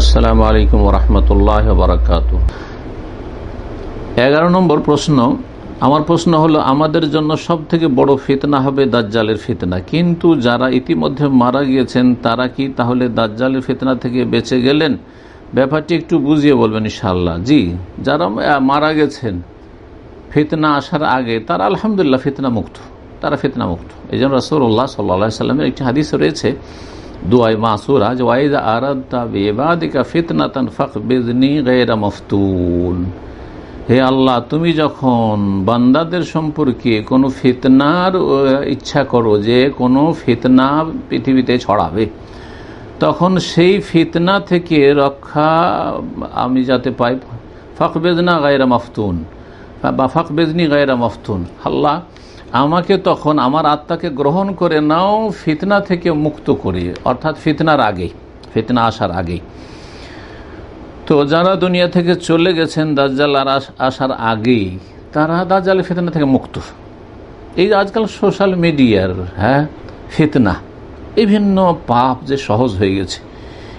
আসসালামু আলাইকুম রহমতুল্লাহ বারাকাত এগারো নম্বর প্রশ্ন, আমার প্রশ্ন হলো, আমাদের জন্য সব থেকে বড় ফিতনা হবে দাজ্জালের ফিতনা। কিন্তু যারা ইতিমধ্যে মারা গিয়েছেন, তারা কি তাহলে দাজ্জালের ফিতনা থেকে বেঁচে গেলেন? ব্যাপারটি একটু বুঝিয়ে বলবেন ইনশাল্লাহ জি, যারা মারা গেছেন, ফিতনা আসার আগে তারা আলহামদুলিল্লাহ ফিতনা মুক্ত, তারা ফিতনা মুক্ত। এই জন্য রসৌল্লাহ সাল্লা সাল্লামের একটি হাদিস রয়েছে দুয়াই মাসুরা যে ওয়াইদা আরাদা বেবাদিকা ফিতনাতান ফাক বেজনি গেরা মফতুন। হে আল্লাহ, তুমি যখন বান্দাদের সম্পর্কে কোনো ফিতনার ইচ্ছা করো যে কোনো ফিতনা পৃথিবীতে ছড়াবে, তখন সেই ফিতনা থেকে রক্ষা আমি যাতে পাই। ফাকবেজনা গায়রা মফতুন, বা ফাকবেজনি গায়রা মফতুন। আল্লাহ আমাকে তখন আমার আত্মাকে গ্রহণ করে নাও, ফিতনা থেকে মুক্ত করে অর্থাৎ ফিতনার আগেই, ফিতনা আসার আগেই। তো যারা দুনিয়া থেকে চলে গেছেন দাজ্জাল আর আসার আগেই, তারা দাজ্জাল ফিতনা থেকে মুক্ত। এই আজকাল সোশ্যাল মিডিয়ার হ্যাঁ ফিতনা, বিভিন্ন পাপ যে সহজ হয়ে গেছে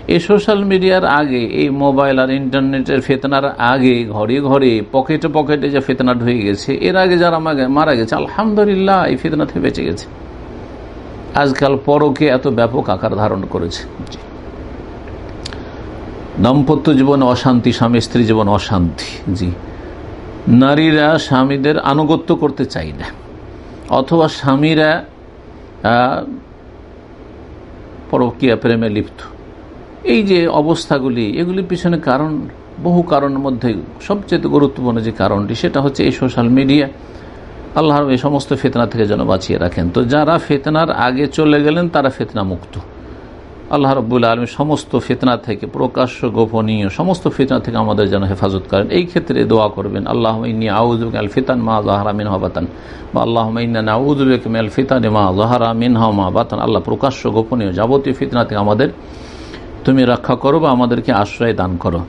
এই সোশ্যাল মিডিয়ার আগে, এই মোবাইল আর ইন্টারনেটের ফেতনার আগে, ঘরে ঘরে, পকেটে পকেটে যে ফেতনা ঢুয়ে গেছে, এর আগে যারা মারা গেছে, আলহামদুলিল্লাহ এই ফেতনা থেকে বেঁচে গেছে। আজকাল পরকে এত ব্যাপক আকার ধারণ করেছে। দাম্পত্য জীবন অশান্তি, স্বামী স্ত্রী জীবন অশান্তি, জি। নারীরা স্বামীদের আনুগত্য করতে চাই না। অথবা স্বামীরা পরকীয়া প্রেমে লিপ্ত। এই যে অবস্থাগুলি এগুলির পিছনে কারণ, বহু কারণের মধ্যে সবচেয়ে গুরুত্বপূর্ণ যে কারণটি, সেটা হচ্ছে এই সোশ্যাল মিডিয়া। আল্লাহর এই সমস্ত ফেতনা থেকে যেন বাঁচিয়ে রাখেন। তো যারা ফেতনার আগে চলে গেলেন, তারা ফেতনা মুক্ত। আল্লাহ রব্বুল্লা আলমী সমস্ত ফেতনা থেকে প্রকাশ্য, গোপনীয়, সমস্ত ফেতনা থেকে আমাদের যেন হেফাজত করেন। এই ক্ষেত্রে দোয়া করবেন আল্লাহ আউজুক আল ফিতান মা জাহারা মিন হবাতান বা আল্লাহ ইন্না আউজুবেক মেল ফিতান মা জাহারা মিন মা বাতান। আল্লাহ প্রকাশ্য, গোপনীয়, যাবতীয় ফিতনা থেকে আমাদের তুমি রক্ষা করো বা আমাদেরকে আশ্রয় দান করো।